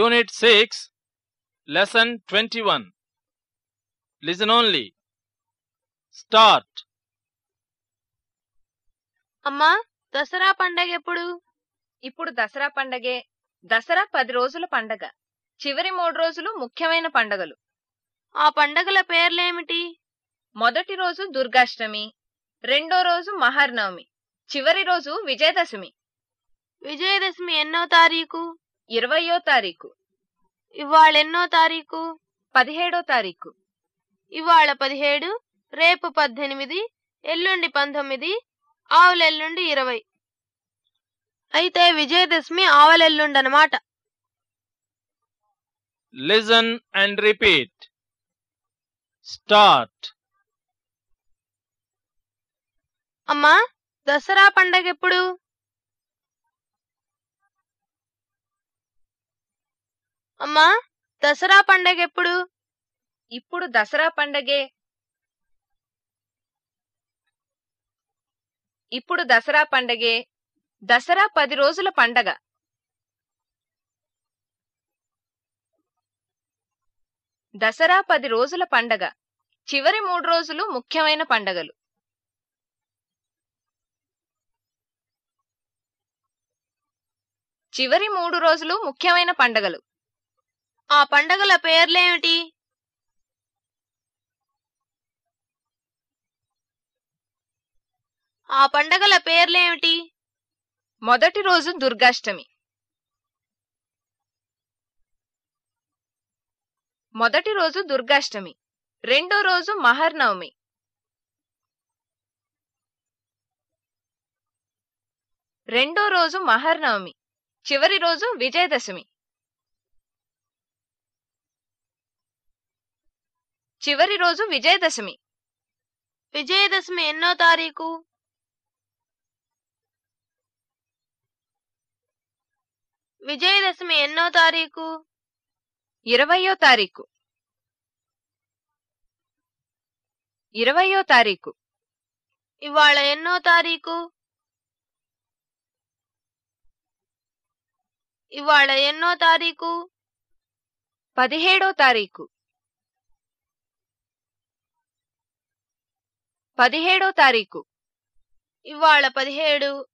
Unit 6, Lesson 21. Listen only. Start. అమ్మా దసరా పండగ ఎప్పుడు? ఇప్పుడు దసరా పండగే. దసరా పది రోజుల పండగ. చివరి మూడు రోజులు ముఖ్యమైన పండగలు. ఆ పండగల పేర్లేమిటి? మొదటి రోజు దుర్గాష్టమి. రెండో రోజు మహర్నవమి. చివరి రోజు విజయదశమి. విజయదశమి ఎన్నో తారీఖు? ఇరవయో తారీఖు. ఇవాళ ఎన్నో తారీఖు? పదిహేడో తారీఖు. ఇవాళ పదిహేడు రేపు పద్దెనిమిది ఎల్లుండి పంతొమ్మిది ఆవులెల్లుండి ఇరవై. అయితే విజయదశమి ఆవలెల్లుండి అనమాట Listen and repeat. Start. అమ్మా దసరా పండగ ఎప్పుడు అమ్మా దసరా పండగ ఎప్పుడు ఇప్పుడు దసరా పండగే. ఇప్పుడు దసరా పండగే. దసరా పది రోజుల పండగ. దసరా పది రోజుల పండగ. చివరి మూడు రోజులు ముఖ్యమైన పండగలు. చివరి మూడు రోజులు ముఖ్యమైన పండగలు. ఆ పండగల పేర్లేమిటి? ఆ పండగల పేర్లేమిటి? మొదటి రోజు దుర్గాష్టమి. మొదటి రోజు దుర్గాష్టమి. రెండో రోజు మహర్నవమి. రెండో రోజు మహర్నవమి. చివరి రోజు విజయదశమి. చివరి రోజు విజయదశమి. విజయదశమి ఎన్నో తారీఖు? విజయదశమి ఎన్నో తారీఖు? ఇరవయో తారీఖు. ఇరవయో తారీఖు. ఇవాళ ఎన్నో తారీఖు? ఇవాళ ఎన్నో తారీఖు? పదిహేడో తారీఖు. పదిహేడో తారీఖు. ఇవాళ పదిహేడు.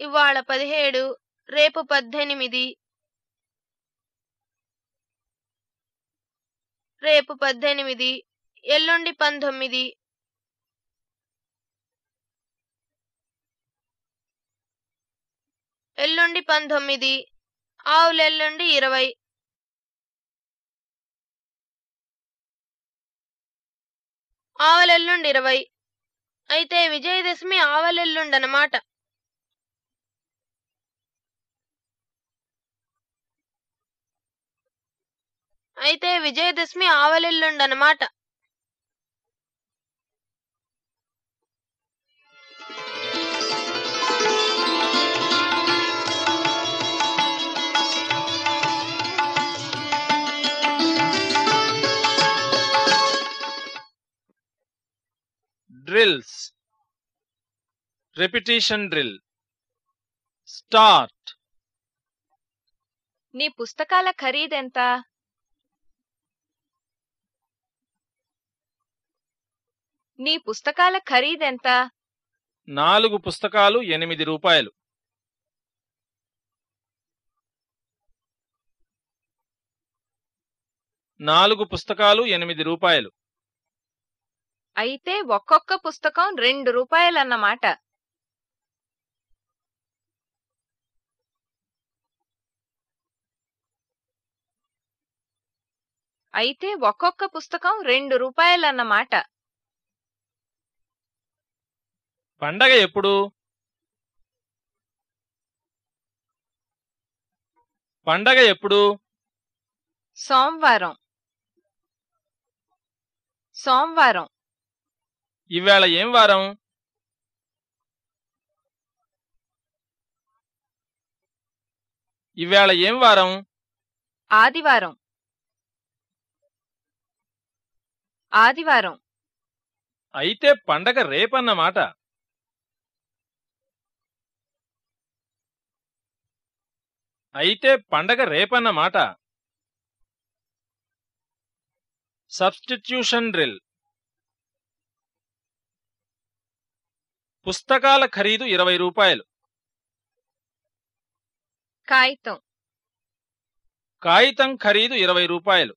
ఇవాళ పదిహేడు. రేపు పద్దెనిమిది. రేపు పద్దెనిమిది. ఎల్లుండి పంతొమ్మిది. ఎల్లుండి పంతొమ్మిది. ఆవులెల్లుండి ఇరవై. ఆవలెల్లుండి ఇరవై. అయితే విజయదశమి ఆవలెల్లుండనమాట. అయితే Vijayadashami ఆవలెల్లుండనమాట. Drills. Repetition drill. Start. నీ పుస్తకాల ఖరీదెంత నీ పుస్తకాల ఖరీదెంత నాలుగు పుస్తకాలు ఎనిమిది రూపాయలు నాలుగు పుస్తకాలు ఎనిమిది రూపాయలు అయితే ఒక్కొక్క పుస్తకం రెండు రూపాయలన్నమాట. అయితే ఒక్కొక్క పుస్తకం రెండు రూపాయలన్నమాట. పండగ ఎప్పుడు? పండగ ఎప్పుడు? సోమవారం. సోమవారం. ఈవేళ ఏం వారం? ఈవేళ ఏం వారం? ఆదివారం. ఆదివారం. అయితే పండగ రేపన్నమాట. అయితే పండగ రేపన్నమాట. Substitution drill. పుస్తకాల ఖరీదు ఇరవై రూపాయలు. కాగితం. కాగితం ఖరీదు ఇరవై రూపాయలు.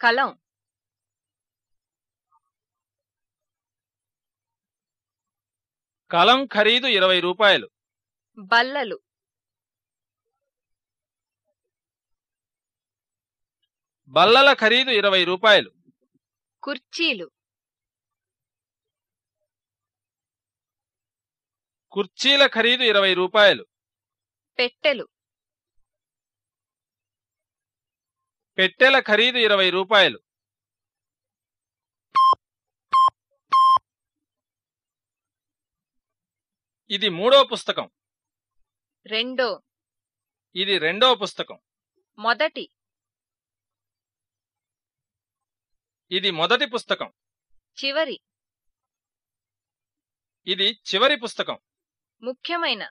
కలం. కలం ఖరీదు ఇరవై రూపాయలు. బల్లలు. బల్లల ఖరీదు ఇరవై రూపాయలు. కుర్చీలు. కుర్చీల ఖరీదు ఇరవై రూపాయలు. పెట్టెలు. పెట్టెల ఖరీదు ఇరవై రూపాయలు. ఇది మూడో పుస్తకం. రెండో. ఇది రెండో పుస్తకం. మొదటి. ఇది మొదటి పుస్తకం. చివరి. ఇది చివరి పుస్తకం. ముఖ్యమైన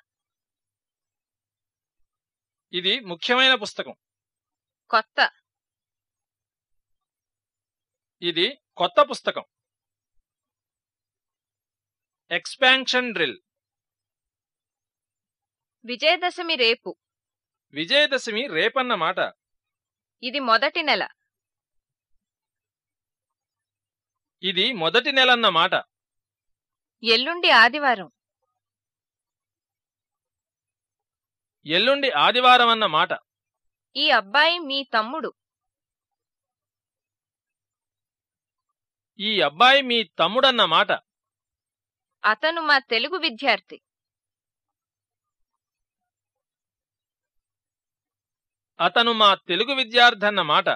ఇది ముఖ్యమైన పుస్తకం. కొత్త. ఇది కొత్త పుస్తకం. ఎక్స్పాన్షన్ డ్రిల్ విజయదశమి రేపు. విజయదశమి రేపన్నమాట ఇది మొదటి నెల. ఇది మొదటి నెలన్నమాట ఎల్లుండి ఆదివారం. ఎల్లుండి ఆదివారం అన్నమాట ఈ అబ్బాయి మీ తమ్ముడు. ఈ అబ్బాయి మీ తమ్ముడన్నమాట అతను మా తెలుగు విద్యార్థి. అతను మా తెలుగు విద్యార్థి అన్నమాట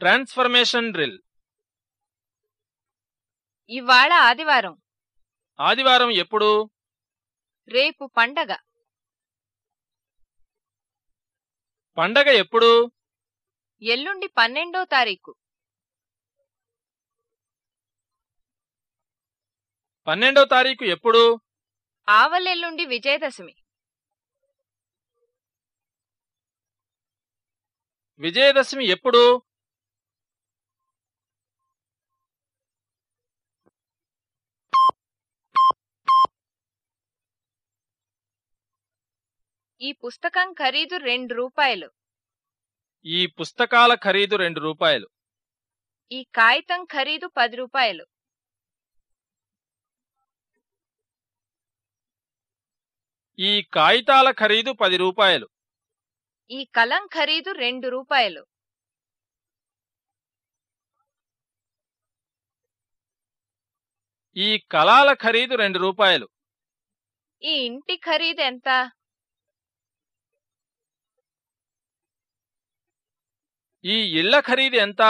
ట్రాన్స్ఫర్మేషన్ డ్రిల్. ఇవాళ ఆదివారం. ఆదివారం ఎప్పుడు? రేపు పండగ. పండగ ఎప్పుడు? ఎల్లుండి పన్నెండో తారీఖు. పన్నెండో తారీఖు ఎప్పుడు? ఆవలెల్లుండి విజయదశమి. విజయదశమి ఎప్పుడు? ఈ పుస్తకం ఖరీదు రెండు రూపాయలు. ఈ పుస్తకాల ఖరీదు రెండు రూపాయలు. ఈ కాగితం ఖరీదు పది రూపాయలు. ఈ కాగితాల ఖరీదు పది రూపాయలు. ఈ కలం ఖరీదు రెండు రూపాయలు. ఈ కళాల ఖరీదు రెండు రూపాయలు. ఈ ఇంటి ఖరీదు ఎంత? ఈ ఇళ్ళ ఖరీదు ఎంత